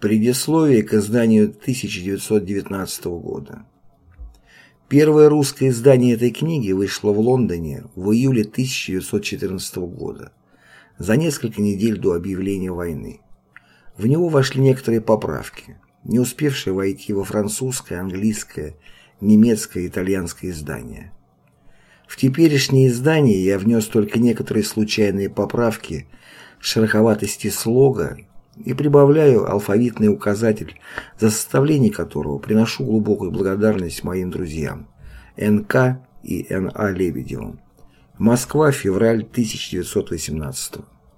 Предисловие к изданию 1919 года. Первое русское издание этой книги вышло в Лондоне в июле 1914 года, за несколько недель до объявления войны. В него вошли некоторые поправки, не успевшие войти во французское, английское, немецкое и итальянское издание. В теперешнее издание я внес только некоторые случайные поправки шероховатости слога и прибавляю алфавитный указатель, за составление которого приношу глубокую благодарность моим друзьям Н.К. и Н.А. Лебедевым. Москва, февраль 1918